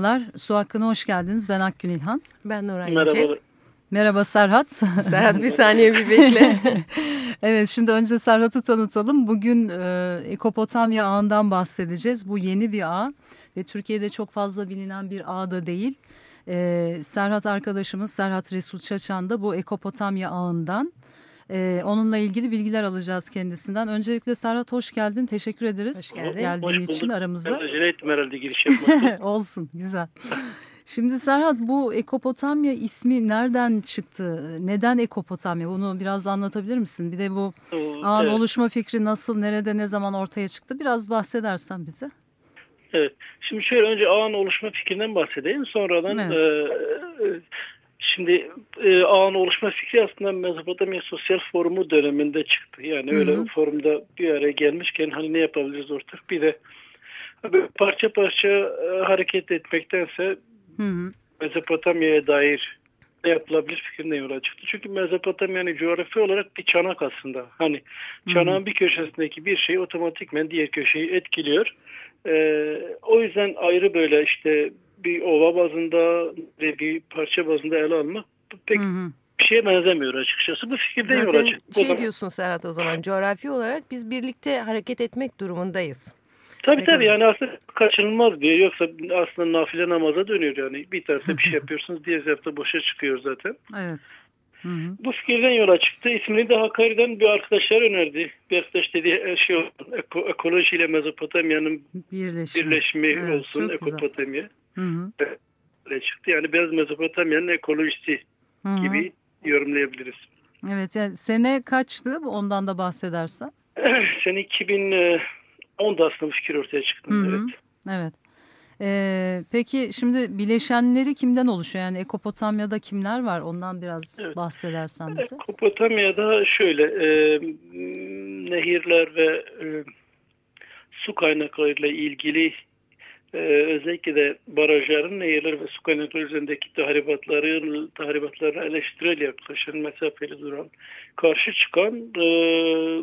Merhabalar, Su Hakkı'na hoş geldiniz. Ben Akgün İlhan. Ben Nuran Yüce. Merhabalar. Merhaba Serhat. Serhat bir saniye bir bekle. evet şimdi önce Serhat'ı tanıtalım. Bugün e, Ekopotamya ağından bahsedeceğiz. Bu yeni bir ağ ve Türkiye'de çok fazla bilinen bir ağ da değil. E, Serhat arkadaşımız Serhat Resul Çaçan da bu Ekopotamya ağından. Ee, onunla ilgili bilgiler alacağız kendisinden. Öncelikle Serhat hoş geldin. Teşekkür ederiz Hoş geldin. geldiğin Hoş için aramıza. Ben acele ettim herhalde giriş yapmak. Olsun güzel. Şimdi Serhat bu Ekopotamya ismi nereden çıktı? Neden Ekopotamya? Bunu biraz anlatabilir misin? Bir de bu ağın evet, oluşma fikri nasıl, nerede, ne zaman ortaya çıktı? Biraz bahsedersen bize. evet. Şimdi şöyle önce ağın oluşma fikrinden bahsedeyim. Sonradan Evet. e, e, şimdi e, ağın oluşma fikri aslında Mezopotamya Sosyal Forumu döneminde çıktı. Yani öyle Hı hı. forumda bir araya gelmişken hani ne yapabiliriz ortak bir de parça parça e, hareket etmektense Hı hı. Mezopotamya'ya dair ne yapılabilir fikrinden yola çıktı. Çünkü Mezopotamya'nın coğrafi olarak bir çanak aslında. Hani çanağın bir köşesindeki bir şey otomatikmen diğer köşeyi etkiliyor. Ee, o yüzden ayrı böyle işte bir ova bazında ve bir parça bazında ele almak pek Hı hı. bir şeye benzemiyor açıkçası. Bu fikirden yola Zaten çıktı. O şey zaman- diyorsun Serhat o zaman coğrafi olarak biz birlikte hareket etmek durumundayız. Tabii Ne tabii kadar- yani aslında kaçınılmaz diye yoksa aslında nafile namaza dönüyor yani. Bir tarafta bir şey yapıyorsunuz diğer tarafta boşa çıkıyor zaten. Evet. Hı hı. Bu fikirden yola çıktı. İsmini de Hakkari'den bir arkadaşlar önerdi. Bir arkadaş dedi şey olsun, eko, ekoloji ile Mezopotamya'nın Birleşimi. birleşimi Evet, olsun, çok güzel. Hı hı. Çıktı. Yani biraz Mezopotamya'nın Hı hı. gibi yorumlayabiliriz. Evet, yani sene kaçtı? Ondan da bahsedersen. Sene 2010'da aslında fikir ortaya çıktı. Hı hı. Evet. Evet. Ee, peki şimdi bileşenleri kimden oluşuyor? Yani Ekopotamya'da kimler var? Ondan biraz Evet. bahsedersen bize. Ekopotamya'da şöyle e, nehirler ve e, su kaynaklarıyla ilgili e, özellikle de barajların nehirler ve su kaynakları üzerindeki tahribatları, tahribatlarına eleştirel yaklaşan, mesafeli duran, karşı çıkan e,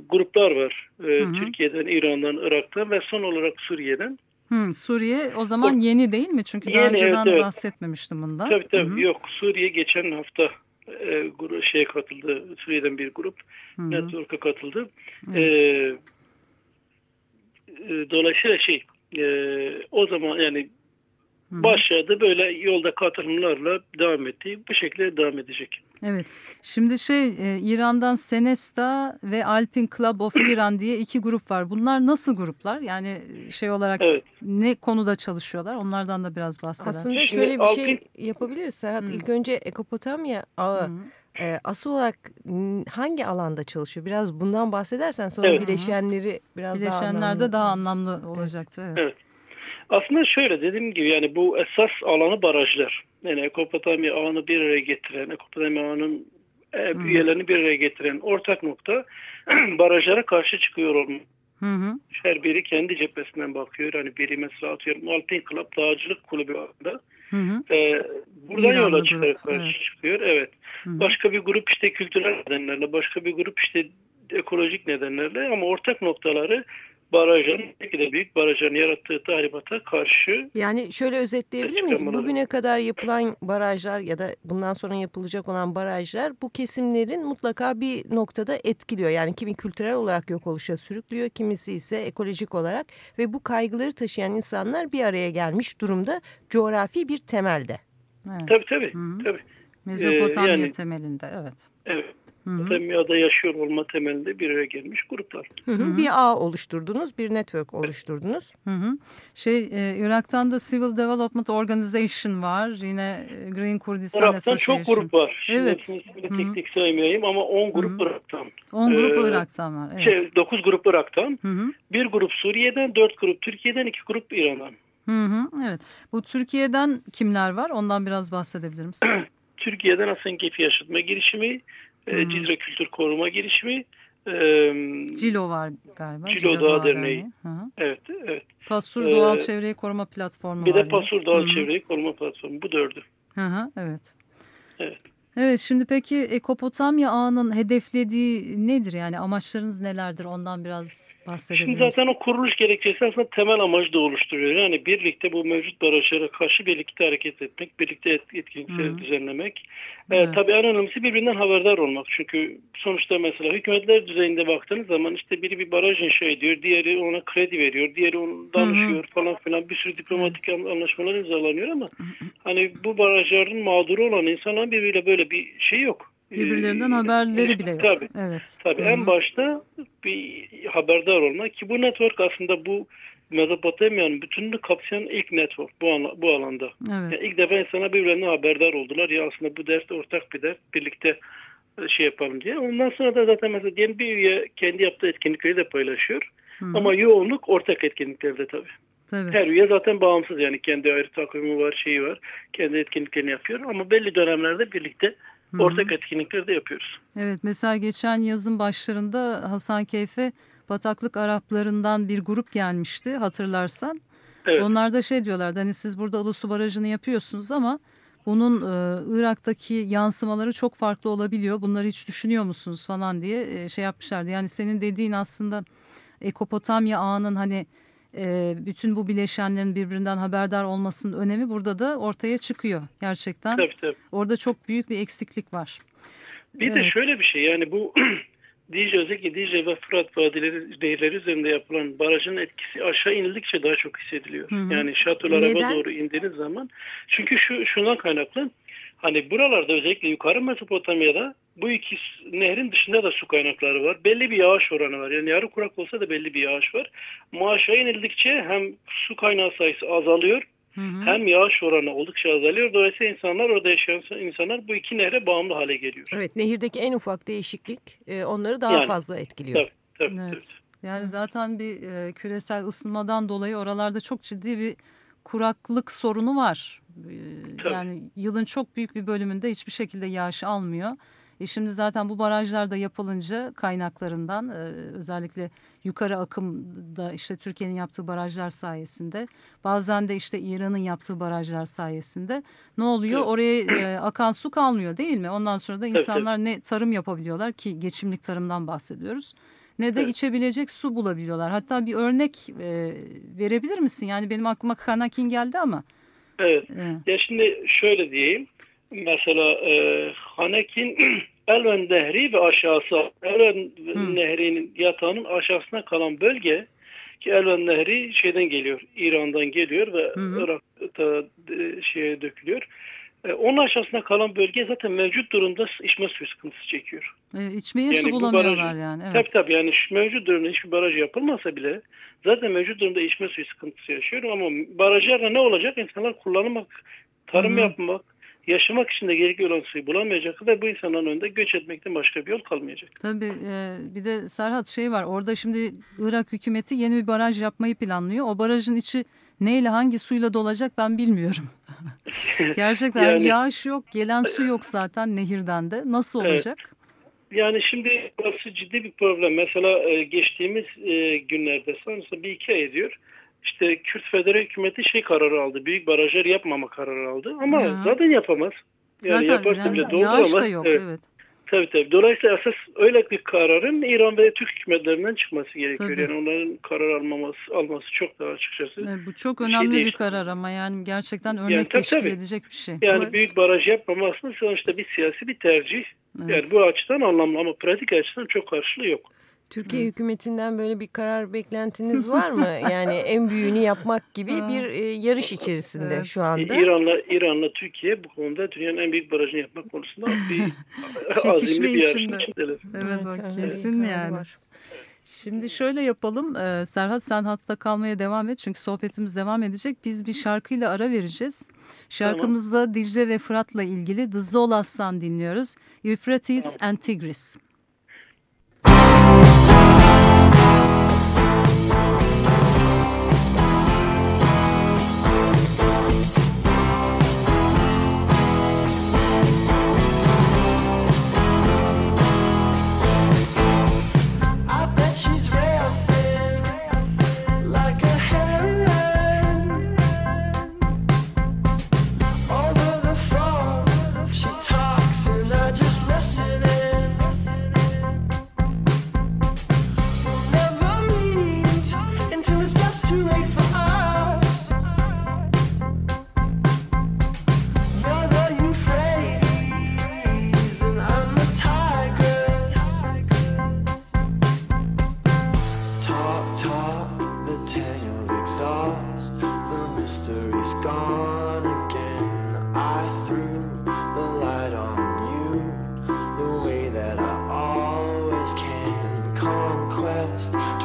gruplar var. E, Hı hı. Türkiye'den, İran'dan, Irak'tan ve son olarak Suriye'den. Hı, Suriye o zaman yeni değil mi? Çünkü daha Yeni, önceden evet, bahsetmemiştim bundan. Tabii tabii Hı hı. yok Suriye geçen hafta e, şeye katıldı. Suriye'den bir grup Hı hı. network'a katıldı. Evet. E, e, dolayısıyla şey e, o zaman yani Hı hı. başladı böyle yolda katılımlarla devam etti. Bu şekilde devam edecek. Evet. Şimdi şey e, İran'dan Senesta ve Alpin Club of Iran diye iki grup var. Bunlar nasıl gruplar? Yani şey olarak Evet. ne konuda çalışıyorlar? Onlardan da biraz bahsedersin. Aslında Şimdi şöyle bir şey Alpin- yapabiliriz Serhat. Hı. İlk önce Ekopotamya ağı hı. E, asıl olarak hangi alanda çalışıyor? Biraz bundan bahsedersen sonra Evet. bileşenleri biraz daha Bileşenler de anlamlı. daha anlamlı olacaktı. Evet. Evet. Aslında şöyle dediğim gibi yani bu esas alanı barajlar. Yani Ekopotamya ağını bir araya getiren, Ekopotamya ağının e, üyelerini bir araya getiren ortak nokta barajlara karşı çıkıyor olmak. Hı hı. Her biri kendi cephesinden bakıyor. Hani biri mesela atıyorum Alpine Club dağcılık kulübü aslında. Hı hı. Ee, buradan İranlı yola çıkarak karşı evet. çıkıyor. Evet. Hı. Başka bir grup işte kültürel nedenlerle, başka bir grup işte ekolojik nedenlerle ama ortak noktaları barajın, belki de büyük barajın yarattığı tahribata karşı Yani şöyle özetleyebilir miyiz? Bugüne kadar yapılan barajlar ya da bundan sonra yapılacak olan barajlar bu kesimlerin mutlaka bir noktada etkiliyor. Yani kimi kültürel olarak yok oluşa sürüklüyor, kimisi ise ekolojik olarak ve bu kaygıları taşıyan insanlar bir araya gelmiş durumda coğrafi bir temelde. Evet. tabii tabii, Hı hı. tabii. Mezopotamya yani- temelinde evet. Evet. Mezopotamya'da yaşıyor olma temelinde bir araya gelmiş gruplar. Hı hı. Bir ağ oluşturdunuz, bir network oluşturdunuz. Hı hı. Şey e, Irak'tan da Civil Development Organization var. Yine e, Green Kurdistan Irak'tan Association. çok grup var. Evet. Şimdi tek tek saymayayım ama 10 grup Hı hı. Irak'tan. 10 grup Ee, Irak'tan var. Evet. Şey, 9 grup Irak'tan. Hı hı. Bir grup Suriye'den, 4 grup Türkiye'den, 2 grup İran'dan. Hı hı. Evet. Bu Türkiye'den kimler var? Ondan biraz bahsedebilir misin? Türkiye'den Hasankeyf Yaşatma girişimi, e, Hı. Cizre Kültür Koruma girişimi, e, Cilo var galiba. Cilo Doğa Derneği. Hı hı. evet, evet. Pasur Ee, Doğal Çevreyi Koruma Platformu Bir var. de. Pasur Doğal Hı hı. Çevreyi Koruma Platformu. Bu dördü. Hı hı, evet. Evet. Evet şimdi peki Ekopotamya ağının hedeflediği nedir yani amaçlarınız nelerdir ondan biraz bahsedebilir Şimdi zaten o kuruluş gerekçesi aslında temel amacı da oluşturuyor. Yani birlikte bu mevcut barajlara karşı birlikte hareket etmek, birlikte et, etkinlikleri Hı düzenlemek. Evet. Ee, tabii en önemlisi birbirinden haberdar olmak. Çünkü sonuçta mesela hükümetler düzeyinde baktığınız zaman işte biri bir baraj inşa ediyor, diğeri ona kredi veriyor, diğeri onu danışıyor falan filan bir sürü diplomatik an- anlaşmalar imzalanıyor ama hani bu barajların mağduru olan insanların birbiriyle böyle bir şey yok. Birbirlerinden Ee, haberleri bile yok. Tabii. Evet. Tabii Hı hı. en başta bir haberdar olmak ki bu network aslında bu Mezopotamya'nın bütününü kapsayan ilk network bu, ala- bu alanda. Evet. Yani ilk defa insana birbirlerine haberdar oldular. Ya aslında bu ders ortak bir ders. Birlikte e, şey yapalım diye. Ondan sonra da zaten mesela diyelim bir üye kendi yaptığı etkinlikleri de paylaşıyor. Hı hı. Ama yoğunluk ortak etkinliklerde tabii. Tabii. Her üye zaten bağımsız yani kendi ayrı takvimi var, şeyi var. Kendi etkinliklerini yapıyor. Ama belli dönemlerde birlikte ortak etkinlikleri de yapıyoruz. Evet mesela geçen yazın başlarında Hasankeyf'e Bataklık Araplarından bir grup gelmişti hatırlarsan. Evet. Onlar da şey diyorlardı hani siz burada Ulusu Barajı'nı yapıyorsunuz ama bunun e, Irak'taki yansımaları çok farklı olabiliyor. Bunları hiç düşünüyor musunuz falan diye e, şey yapmışlardı. Yani senin dediğin aslında Ekopotamya ağının hani e, bütün bu bileşenlerin birbirinden haberdar olmasının önemi burada da ortaya çıkıyor gerçekten. Tabii tabii. Orada çok büyük bir eksiklik var. Bir de Evet. şöyle bir şey yani bu Dicle özellikle Dicle ve Fırat vadileri nehirleri üzerinde yapılan barajın etkisi aşağı inildikçe daha çok hissediliyor. Hı hı. Yani şatolara doğru indiğiniz zaman çünkü şu şundan kaynaklı hani buralarda özellikle yukarı Mezopotamya'da bu iki nehrin dışında da su kaynakları var. Belli bir yağış oranı var. Yani yarı kurak olsa da belli bir yağış var. Ama aşağı inildikçe hem su kaynağı sayısı azalıyor Hı hı. hem yağış oranı oldukça azalıyor. Dolayısıyla insanlar orada yaşayan insanlar bu iki nehre bağımlı hale geliyor. Evet, nehirdeki en ufak değişiklik e, onları daha Yani, fazla etkiliyor. Tabii, tabii, Evet. tabii. Yani zaten bir e, küresel ısınmadan dolayı oralarda çok ciddi bir kuraklık sorunu var. E, Tabii. yani yılın çok büyük bir bölümünde hiçbir şekilde yağış almıyor. E şimdi zaten bu barajlar da yapılınca kaynaklarından e, özellikle yukarı akımda işte Türkiye'nin yaptığı barajlar sayesinde bazen de işte İran'ın yaptığı barajlar sayesinde ne oluyor? Evet. Oraya e, akan su kalmıyor değil mi? Ondan sonra da insanlar ne tarım yapabiliyorlar ki geçimlik tarımdan bahsediyoruz ne de Evet. içebilecek su bulabiliyorlar. Hatta bir örnek e, verebilir misin? Yani benim aklıma Kanakin geldi ama. Evet. E, Ya şimdi şöyle diyeyim. Mesela e, Hanekin Elven Nehri ve aşağısı Elven Hı. Nehri'nin yatağının aşağısına kalan bölge ki Elven Nehri şeyden geliyor. İran'dan geliyor ve. Irak'ta e, şeye dökülüyor. E, onun aşağısına kalan bölge zaten mevcut durumda içme suyu sıkıntısı çekiyor. e, içmeye Yani su bu bulamıyorlar barajı- yani. Evet. Tabii tabii yani şu mevcut durumda hiçbir baraj yapılmasa bile zaten mevcut durumda içme suyu sıkıntısı yaşıyor ama barajlarla ne olacak? İnsanlar kullanmak, tarım Hı hı. yapmak, yaşamak için de gerekli olan suyu bulamayacak ve bu insanların önünde göç etmekten başka bir yol kalmayacak. Tabii e, bir de Serhat şey var orada şimdi Irak hükümeti yeni bir baraj yapmayı planlıyor. O barajın içi neyle hangi suyla dolacak ben bilmiyorum. Gerçekten Yani- yağış yok gelen su yok zaten nehirden de nasıl Evet. olacak? Yani şimdi burası ciddi bir problem. Mesela e, geçtiğimiz e, günlerde sanırsam bir iki ay ediyor. İşte Kürt Federe Hükümeti şey kararı aldı. Büyük barajlar yapmama kararı aldı. Ama Hı. zaten yapamaz. Yani zaten yaparsa bile yani yağış da dolduramaz. yok Evet. evet. Tabii tabii. Dolayısıyla esas öyle bir kararın İran ve Türk hükümetlerinden çıkması gerekiyor. Tabii. Yani onların karar almaması, alması çok daha açıkçası. Evet, bu çok Bir şey önemli bir değil. karar ama yani gerçekten örnek Yani tabii, teşkil tabii. edecek bir şey. Yani Ama- büyük baraj yapmama aslında sonuçta bir siyasi bir tercih. Evet. Yani bu açıdan anlamlı ama pratik açıdan çok karşılığı yok. Türkiye evet. hükümetinden böyle bir karar beklentiniz var mı? Yani en büyüğünü yapmak gibi bir e, yarış içerisinde evet. şu anda. İran'la İran'la Türkiye bu konuda dünyanın en büyük barajını yapmak konusunda bir azimli bir yarışın içindeler. Evet, evet o kesin yani. Var. Şimdi şöyle yapalım. Ee, Serhat sen hatta kalmaya devam et. Çünkü sohbetimiz devam edecek. Biz bir şarkıyla ara vereceğiz. Şarkımızda tamam. Dicle ve Fırat'la ilgili The Zolas'tan dinliyoruz. Euphrates tamam. and Tigris.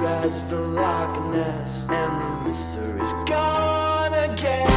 dreads the Loch Ness and the mystery's gone again.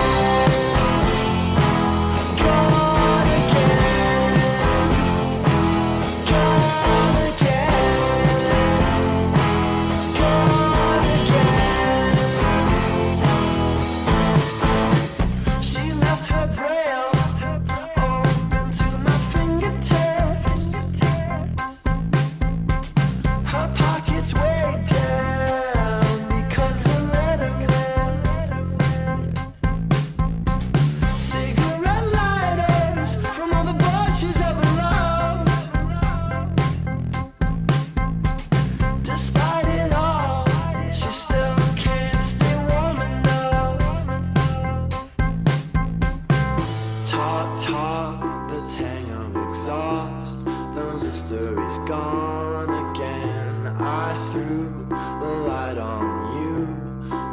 top, the tang of exhaust, the mystery's gone again. I threw the light on you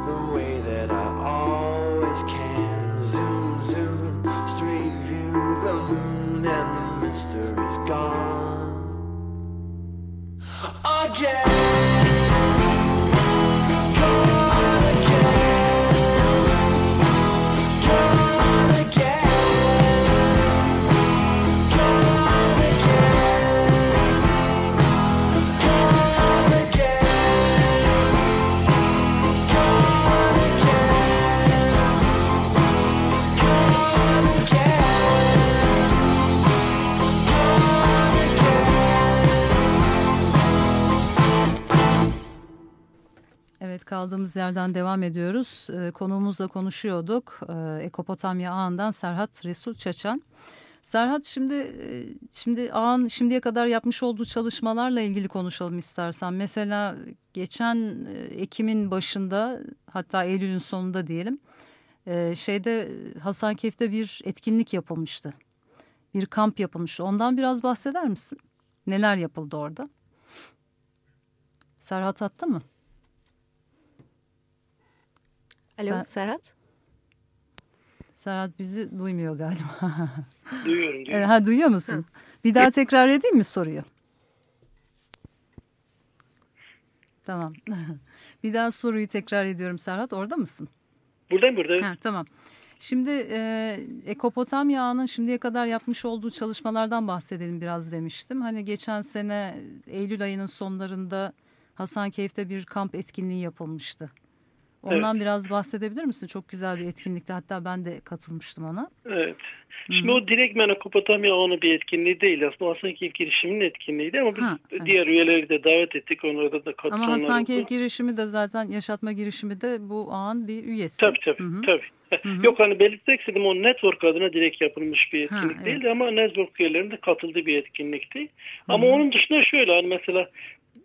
the way that I always can. Zoom, zoom, street view, the moon, and the mystery's gone again. Kaldığımız yerden devam ediyoruz. E, konuğumuzla konuşuyorduk. E, Ekopotamya ağından Serhat Resul Çaçan. Serhat şimdi e, şimdi ağın şimdiye kadar yapmış olduğu çalışmalarla ilgili konuşalım istersen. Mesela geçen e, Ekim'in başında hatta Eylül'ün sonunda diyelim e, şeyde Hasankeyf'te bir etkinlik yapılmıştı. Bir kamp yapılmıştı. Ondan biraz bahseder misin? Neler yapıldı orada? Serhat attı mı? Alo Ser Serhat. Serhat bizi duymuyor galiba. duyuyorum. duyuyorum. Ha, duyuyor musun? Hı. Bir daha tekrar edeyim mi soruyu? Tamam. bir daha soruyu tekrar ediyorum Serhat. Orada mısın? Buradayım buradayım. Ha, tamam. Şimdi e, Ekopotamya Ağa'nın şimdiye kadar yapmış olduğu çalışmalardan bahsedelim biraz demiştim. Hani geçen sene Eylül ayının sonlarında Hasankeyf'te bir kamp etkinliği yapılmıştı. Ondan evet. biraz bahsedebilir misin? Çok güzel bir etkinlikti. Hatta ben de katılmıştım ona. Evet. Şimdi Hı -hı. o direkt Menakopotamya onun bir etkinliği değil. Aslında Hasankeyf girişiminin etkinliğiydi ama biz ha, diğer evet. üyeleri de davet ettik. Onlara da katılanlar Ama Hasankeyf girişimi de zaten yaşatma girişimi de bu ağın bir üyesi. Tabii tabii. Hı -hı. tabii. Hı -hı. Yok hani belirtmek istedim o network adına direkt yapılmış bir etkinlik ha, değildi evet. ama network üyelerinin de katıldığı bir etkinlikti. Hı -hı. Ama onun dışında şöyle hani mesela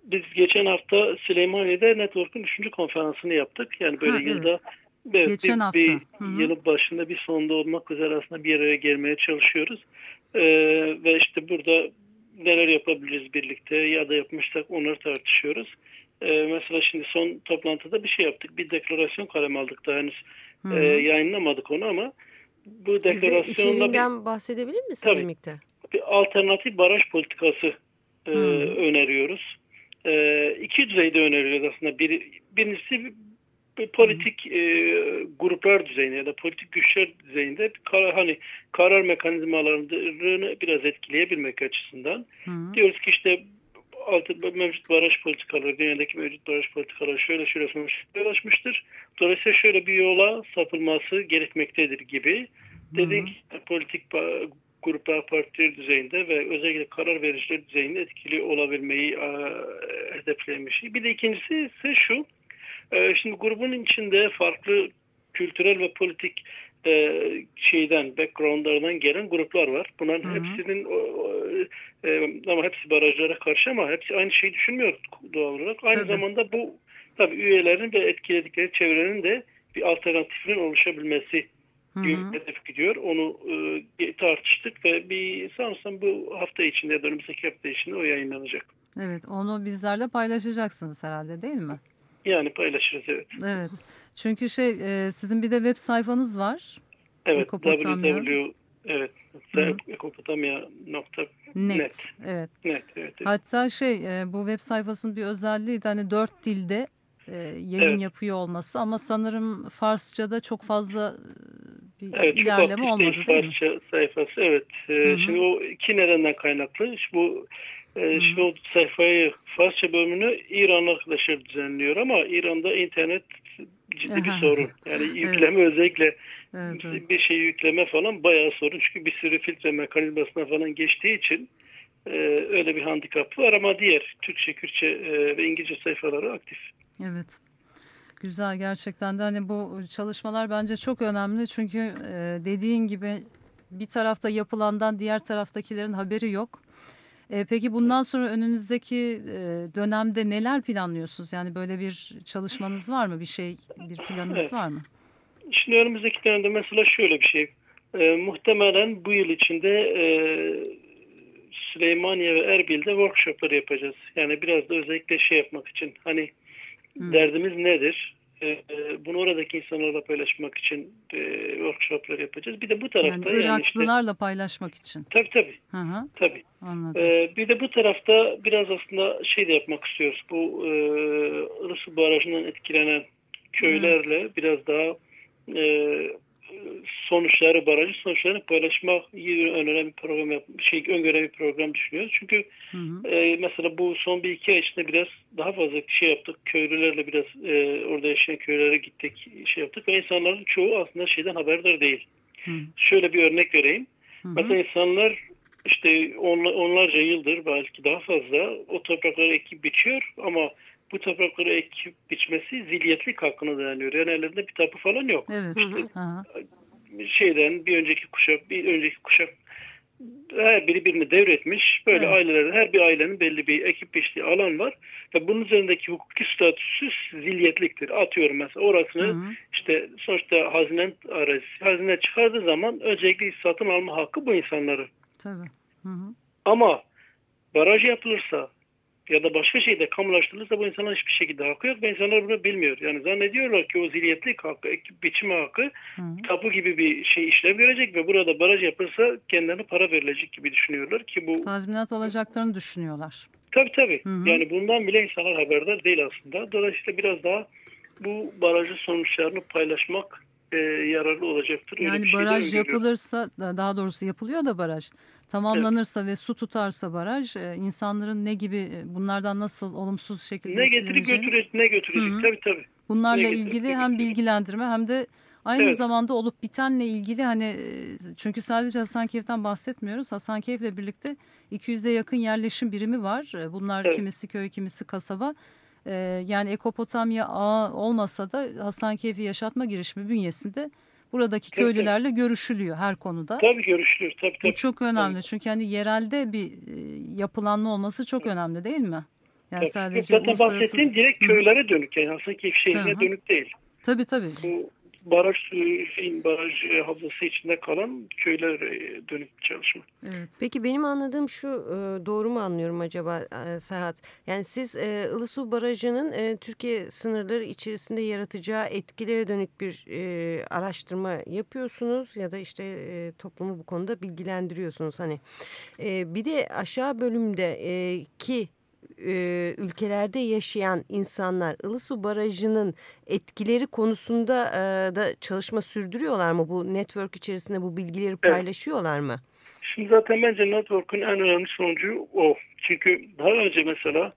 biz geçen hafta Süleymaniye'de Network'un 3. konferansını yaptık. Yani böyle ha, yılda evet. geçen bir, hafta. bir yılın başında bir sonunda olmak üzere aslında bir araya gelmeye çalışıyoruz. Ee, ve işte burada neler yapabiliriz birlikte ya da yapmışsak onları tartışıyoruz. E, mesela şimdi son toplantıda bir şey yaptık. Bir deklarasyon kalem aldık daha henüz e, yayınlamadık onu ama bu deklarasyonla Bize içeriğinden bir, bahsedebilir misin tabii, bir miktar? Bir alternatif baraj politikası e, öneriyoruz. E, iki düzeyde öneriyoruz aslında. Bir, birincisi bir politik e, gruplar düzeyinde ya da politik güçler düzeyinde karar, hani karar mekanizmalarını biraz etkileyebilmek açısından Hı. diyoruz ki işte altı, mevcut baraj politikaları, dünyadaki mevcut baraj politikaları şöyle şöyle sonuçlara ulaşmıştır. Dolayısıyla şöyle bir yola sapılması gerekmektedir gibi. Dedik politik gruplar partiler düzeyinde ve özellikle karar vericiler düzeyinde etkili olabilmeyi e, hedeflemiş. Bir de ikincisi ise şu, e, şimdi grubun içinde farklı kültürel ve politik e, şeyden, backgroundlardan gelen gruplar var. Bunların Hı-hı. hepsinin e, ama hepsi barajlara karşı ama hepsi aynı şeyi düşünmüyor doğal olarak. Aynı tabii. zamanda bu tabii üyelerin ve etkiledikleri çevrenin de bir alternatifinin oluşabilmesi hedef gidiyor. Onu e, tartıştık ve bir sanırsam bu hafta içinde ya da önümüzdeki hafta içinde o yayınlanacak. Evet onu bizlerle paylaşacaksınız herhalde değil mi? Yani paylaşırız evet. Evet. Çünkü şey e, sizin bir de web sayfanız var. Evet www evet ekopotamya.net net. Evet. net evet, evet. Hatta şey e, bu web sayfasının bir özelliği de hani dört dilde e, yayın evet. yapıyor olması ama sanırım Farsça'da çok fazla bir evet, ilerleme olmadı değil, mi? sayfası evet. E, Hı -hı. Şimdi o iki nedenden kaynaklı. Bu e, şimdi o sayfayı Farsça bölümünü İran arkadaşlar düzenliyor ama İran'da internet ciddi bir sorun. Yani yükleme evet. özellikle evet. bir şey yükleme falan bayağı sorun. Çünkü bir sürü filtre mekanizmasına falan geçtiği için e, öyle bir handikap var ama diğer Türkçe, Kürtçe e, ve İngilizce sayfaları aktif. Evet. Güzel gerçekten de hani bu çalışmalar bence çok önemli çünkü e, dediğin gibi bir tarafta yapılandan diğer taraftakilerin haberi yok. E, peki bundan sonra önünüzdeki e, dönemde neler planlıyorsunuz? Yani böyle bir çalışmanız var mı? Bir şey, bir planınız var mı? Şimdi önümüzdeki dönemde mesela şöyle bir şey. E, muhtemelen bu yıl içinde e, Süleymaniye ve Erbil'de workshoplar yapacağız. Yani biraz da özellikle şey yapmak için. Hani derdimiz nedir? E, bunu oradaki insanlarla paylaşmak için e, workshoplar yapacağız. Bir de bu tarafta yani Iraklılarla yani işte, paylaşmak için. Tabii tabii. Hı hı. Tabii. Anladım. E, bir de bu tarafta biraz aslında şey de yapmak istiyoruz. Bu e, Barajı'ndan etkilenen köylerle evet. biraz daha e, sonuçları, barajı sonuçlarını paylaşmak öneren bir program yap, şey öngören bir program düşünüyoruz. Çünkü hı hı. E, mesela bu son bir iki ay içinde biraz daha fazla şey yaptık. Köylülerle biraz e, orada yaşayan köylere gittik, şey yaptık ve insanların çoğu aslında şeyden haberdar değil. Hı. Şöyle bir örnek vereyim. Hı hı. Mesela insanlar işte on, onlarca yıldır belki daha fazla o toprakları ekip biçiyor ama bu toprakları ekip biçmesi zilyetlik hakkına dayanıyor. Yani ellerinde bir tapu falan yok. Evet. İşte, şeyden bir önceki kuşak, bir önceki kuşak her biri birini devretmiş. Böyle evet. ailelerin, her bir ailenin belli bir ekip biçtiği alan var. Ve bunun üzerindeki hukuki statüsü zilyetliktir. Atıyorum mesela orasını hı hı. işte sonuçta hazine arazisi. Hazine çıkardığı zaman öncelikle satın alma hakkı bu insanların. Tabii. Hı hı. Ama baraj yapılırsa ya da başka şeyde kamulaştırılırsa bu insanların hiçbir şekilde hakkı yok ve insanlar bunu bilmiyor. Yani zannediyorlar ki o zilyetlik hakkı, biçim hakkı Hı. tapu gibi bir şey işlev görecek ve burada baraj yapılsa kendilerine para verilecek gibi düşünüyorlar ki bu... Tazminat alacaklarını düşünüyorlar. Tabii tabii. Hı Yani bundan bile insanlar haberdar değil aslında. Dolayısıyla biraz daha bu barajın sonuçlarını paylaşmak e, yararlı olacaktır. Yani Öyle baraj şey yapılırsa daha doğrusu yapılıyor da baraj tamamlanırsa evet. ve su tutarsa baraj e, insanların ne gibi e, bunlardan nasıl olumsuz şekilde ne getirip götürecek ne götürecek Hı -hı. tabii tabii. Bunlarla ne ilgili hem bilgilendirme hem de aynı evet. zamanda olup bitenle ilgili hani e, çünkü sadece Hasankeyf'ten bahsetmiyoruz. Hasankeyf'le birlikte 200'e yakın yerleşim birimi var. Bunlar evet. kimisi köy kimisi kasaba. Yani Ekopotamya ağı olmasa da Hasankeyf'i yaşatma girişimi bünyesinde buradaki köylülerle tabii. görüşülüyor her konuda. Tabii görüşülür. Tabii, tabii. Bu çok önemli tabii. çünkü hani yerelde bir e, yapılanma olması çok önemli değil mi? Yani tabii. sadece Zaten uluslararası... bahsettiğim direkt köylere dönük yani aslında Keyif şehrine tabii. dönük değil. Tabii tabii. Bu baraj şeyin baraj havzası içinde kalan köyler dönük bir çalışma. Evet. Peki benim anladığım şu doğru mu anlıyorum acaba Serhat? Yani siz Ilısu Barajı'nın Türkiye sınırları içerisinde yaratacağı etkilere dönük bir araştırma yapıyorsunuz ya da işte toplumu bu konuda bilgilendiriyorsunuz. Hani bir de aşağı bölümde ki e, ülkelerde yaşayan insanlar Ilısu Barajı'nın etkileri konusunda e, da çalışma sürdürüyorlar mı? Bu network içerisinde bu bilgileri paylaşıyorlar mı? Şimdi zaten bence network'ün en önemli sonucu o. Çünkü daha önce mesela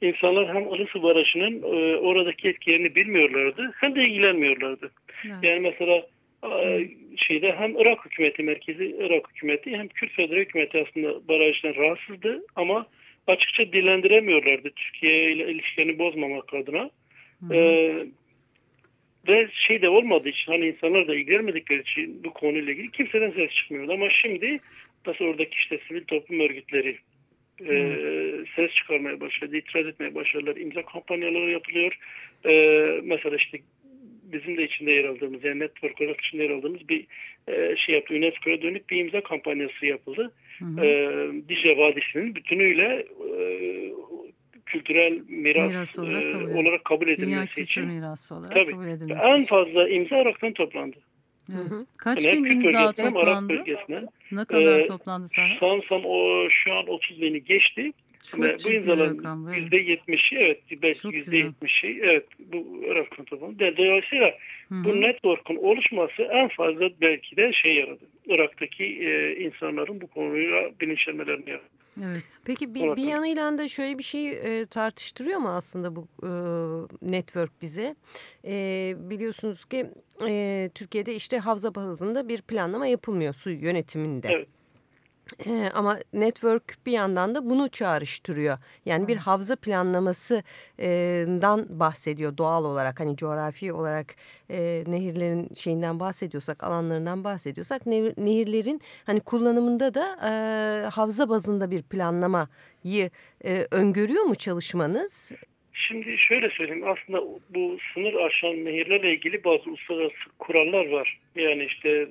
insanlar hem Ilısu Barajı'nın e, oradaki etkilerini bilmiyorlardı hem de ilgilenmiyorlardı. Evet. Yani mesela e, şeyde hem Irak hükümeti merkezi Irak hükümeti hem Kürt Federe hükümeti aslında barajdan rahatsızdı ama açıkça dillendiremiyorlardı Türkiye ile ilişkilerini bozmamak adına. Ee, ve şey de olmadığı için hani insanlar da ilgilenmedikleri için bu konuyla ilgili kimseden ses çıkmıyordu. Ama şimdi nasıl oradaki işte sivil toplum örgütleri e, ses çıkarmaya başladı, itiraz etmeye başladılar. imza kampanyaları yapılıyor. E, mesela işte bizim de içinde yer aldığımız yani network olarak içinde yer aldığımız bir e, şey yaptı. UNESCO'ya dönük bir imza kampanyası yapıldı. Hı E, Dicle Vadisi'nin bütünüyle e, kültürel miras, miras olarak, e, kabul, olarak kabul edilmesi Dünya için. mirası olarak tabii, kabul edilmesi En fazla imza Irak'tan toplandı. Evet. Kaç yani bin imza toplandı? Ne kadar ee, toplandı sana? Sanırsam o şu an 30 bini geçti. Çok bu imzaların yüzde yetmişi evet belki yüzde yetmişi evet bu Irak toplandı. Dolayısıyla Hı-hı. bu network'un oluşması en fazla belki de şey yaradı. Irak'taki e, insanların bu konuya bilinçlenmelerini yaradı. Evet. Peki bir, bir yanıyla da şöyle bir şey e, tartıştırıyor mu aslında bu e, network bize? E, biliyorsunuz ki e, Türkiye'de işte havza bazında bir planlama yapılmıyor su yönetiminde. Evet. Ee, ama network bir yandan da bunu çağrıştırıyor. Yani bir havza planlamasından bahsediyor doğal olarak. Hani coğrafi olarak e, nehirlerin şeyinden bahsediyorsak, alanlarından bahsediyorsak nehirlerin hani kullanımında da e, havza bazında bir planlamayı e, öngörüyor mu çalışmanız? Şimdi şöyle söyleyeyim aslında bu sınır aşan nehirlerle ilgili bazı uluslararası kurallar var. Yani işte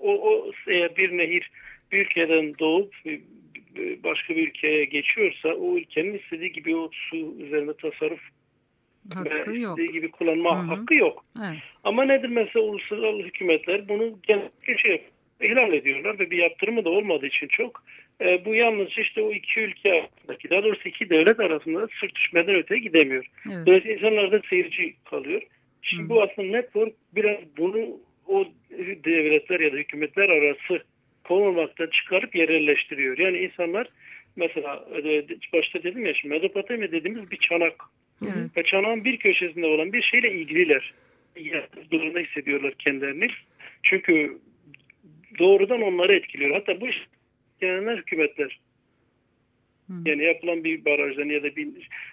o, o eğer bir nehir bir ülkeden doğup başka bir ülkeye geçiyorsa o ülkenin istediği gibi o su üzerinde tasarruf hakkı ve yok. gibi kullanma Hı -hı. hakkı yok. Evet. Ama nedir mesela uluslararası hükümetler bunu genellikle şey ihlal ediyorlar ve bir yaptırımı da olmadığı için çok e, bu yalnız işte o iki ülke arasındaki daha doğrusu iki devlet arasında sürtüşmeden öteye gidemiyor. Evet. Dolayısıyla insanlar da seyirci kalıyor. Şimdi Hı. bu aslında network biraz bunu o devletler ya da hükümetler arası konulmaktan çıkarıp yerleştiriyor. Yani insanlar mesela e, başta dedim ya şimdi Mezopotamya dediğimiz bir çanak. Evet. Ve çanağın bir köşesinde olan bir şeyle ilgililer. Durumda hissediyorlar kendilerini. Çünkü doğrudan onları etkiliyor. Hatta bu genel hükümetler yani yapılan bir barajdan ya da bir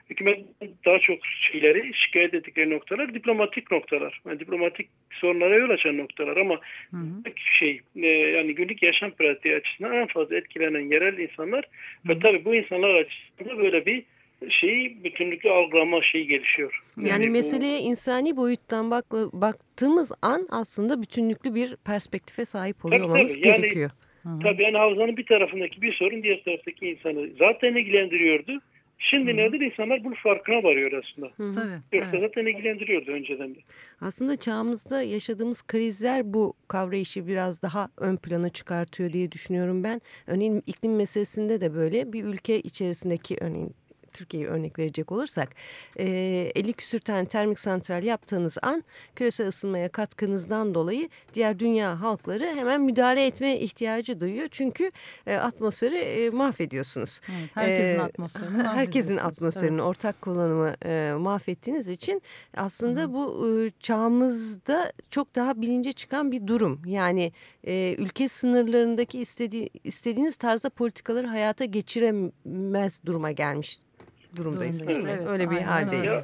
hükümet daha çok şeyleri şikayet ettikleri noktalar diplomatik noktalar. Yani diplomatik sorunlara yol açan noktalar ama hı hı. şey e, yani günlük yaşam pratiği açısından en fazla etkilenen yerel insanlar hı hı. ve tabii bu insanlar açısından böyle bir şeyi bütünlüklü algılama şeyi gelişiyor. Yani, yani meseleye bu... insani boyuttan bak, baktığımız an aslında bütünlüklü bir perspektife sahip oluyor tabii, olmamız tabii. Yani, gerekiyor. Tabii yani havzanın bir tarafındaki bir sorun diğer taraftaki insanı zaten ilgilendiriyordu. Şimdi Hı. nedir insanlar bunun farkına varıyor aslında. Tabii, Yoksa evet. zaten ilgilendiriyordu önceden de. Aslında çağımızda yaşadığımız krizler bu kavrayışı biraz daha ön plana çıkartıyor diye düşünüyorum ben. Örneğin iklim meselesinde de böyle bir ülke içerisindeki örneğin Türkiye'ye örnek verecek olursak e, 50 küsür tane termik santral yaptığınız an küresel ısınmaya katkınızdan dolayı diğer dünya halkları hemen müdahale etme ihtiyacı duyuyor. Çünkü e, atmosferi e, mahvediyorsunuz. Evet, herkesin e, atmosferini Herkesin atmosferini evet. ortak kullanımı e, mahvettiğiniz için aslında Hı. bu e, çağımızda çok daha bilince çıkan bir durum. Yani e, ülke sınırlarındaki istediği, istediğiniz tarzda politikaları hayata geçiremez duruma gelmiş durumdayız. durumdayız. Evet, Öyle bir haldeyiz. Ya,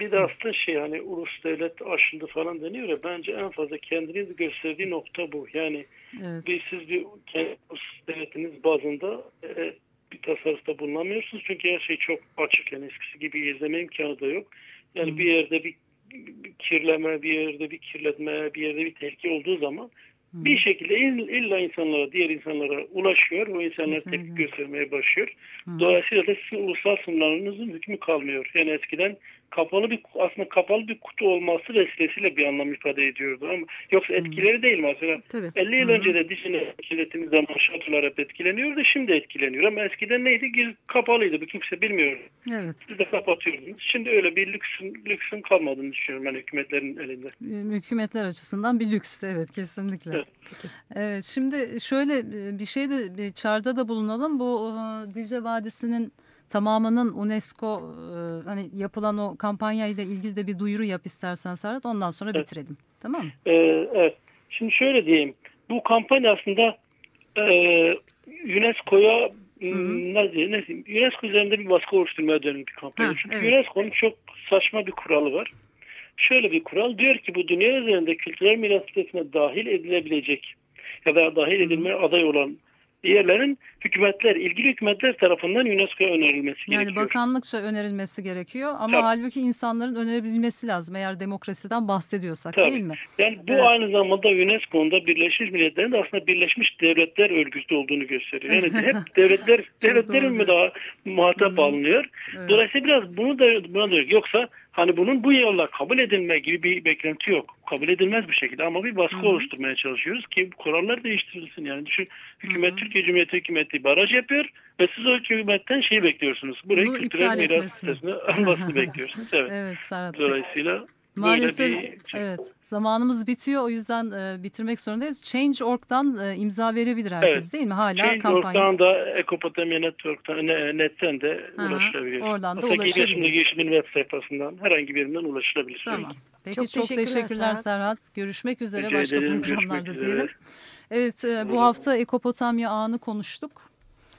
bir de aslında şey hani ulus devlet aşıldı falan deniyor ya bence en fazla kendiniz gösterdiği nokta bu. Yani evet. bir, siz bir kendi ulus devletiniz bazında e, bir tasarrufta bulunamıyorsunuz. Çünkü her şey çok açık yani eskisi gibi izleme imkanı da yok. Yani hmm. bir yerde bir kirleme, bir yerde bir kirletme, bir yerde bir tehlike olduğu zaman bir şekilde illa insanlara, diğer insanlara ulaşıyor. O insanlar Kesinlikle. tepki göstermeye başlıyor. Dolayısıyla da sizin ulusal sınırlarınızın hükmü kalmıyor. Yani eskiden kapalı bir aslında kapalı bir kutu olması vesilesiyle bir anlam ifade ediyordu ama yoksa etkileri değil mesela. Tabii. 50 yıl önce de Dicle etkilettiğimiz zaman şatolar hep etkileniyordu. Şimdi etkileniyor ama eskiden neydi? Giz- Kapalıydı. Bu kimse bilmiyor. Evet. Siz de kapatıyordunuz. Şimdi öyle bir lüksün, lüksün kalmadığını düşünüyorum ben hükümetlerin elinde. Hükümetler açısından bir lüks evet kesinlikle. Evet. Evet şimdi şöyle e, bir şey de bir çağrıda da bulunalım. Bu e, Dicle Vadisi'nin tamamının UNESCO e, hani yapılan o kampanyayla ilgili de bir duyuru yap istersen Serhat ondan sonra Evet. bitirelim. Tamam mı? Ee, evet. Şimdi şöyle diyeyim. Bu kampanya aslında e, UNESCO'ya m, ne diyeyim, ne diyeyim, UNESCO üzerinde bir baskı oluşturmaya dönük bir kampanya. Ha, Çünkü evet. UNESCO'nun çok saçma bir kuralı var. Şöyle bir kural diyor ki bu dünya üzerinde kültürel miras listesine dahil edilebilecek ya da dahil edilmeye aday olan yerlerin hükümetler, ilgili hükümetler tarafından UNESCO'ya önerilmesi Yani gerekiyor. bakanlıkça önerilmesi gerekiyor ama Tabii. halbuki insanların önerebilmesi lazım eğer demokrasiden bahsediyorsak Tabii. değil mi? Yani bu Evet. aynı zamanda UNESCO'nun da Birleşmiş Milletler'in de aslında Birleşmiş Devletler örgütü olduğunu gösteriyor. Yani hep devletler devletlerin mi daha muhatap alınıyor. Evet. Dolayısıyla biraz bunu da buna da yoksa hani bunun bu yolla kabul edilme gibi bir beklenti yok. Kabul edilmez bir şekilde ama bir baskı oluşturmaya çalışıyoruz ki kurallar değiştirilsin. Yani düşün hükümet Türkiye Cumhuriyeti hükümeti baraj yapıyor ve siz o hükümetten şeyi bekliyorsunuz. Burayı Bunu kültürel miras listesine almasını bekliyorsunuz. Evet. Evet Serhat. Dolayısıyla Maalesef bir evet zamanımız bitiyor o yüzden e, bitirmek zorundayız. Change.org'dan e, imza verebilir herkes Evet. değil mi? Hala kampanya. Change.org'dan da Ekopotamya Network'tan, ne- netten de ulaşılabilir. oradan da ulaşabiliriz. girişimde girişimin web sayfasından herhangi birinden ulaşılabilir. Tamam. Peki Çok çok, teşekkürler teşekkürler, Serhat. Serhat. Görüşmek üzere Rica başka ederim, programlarda diyelim. Evet e, bu hafta Ekopotamya ağını konuştuk.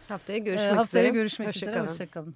Haftaya E, görüşmek haftaya üzere. görüşmek Hoşça üzere. kalın. Hoşçakalın.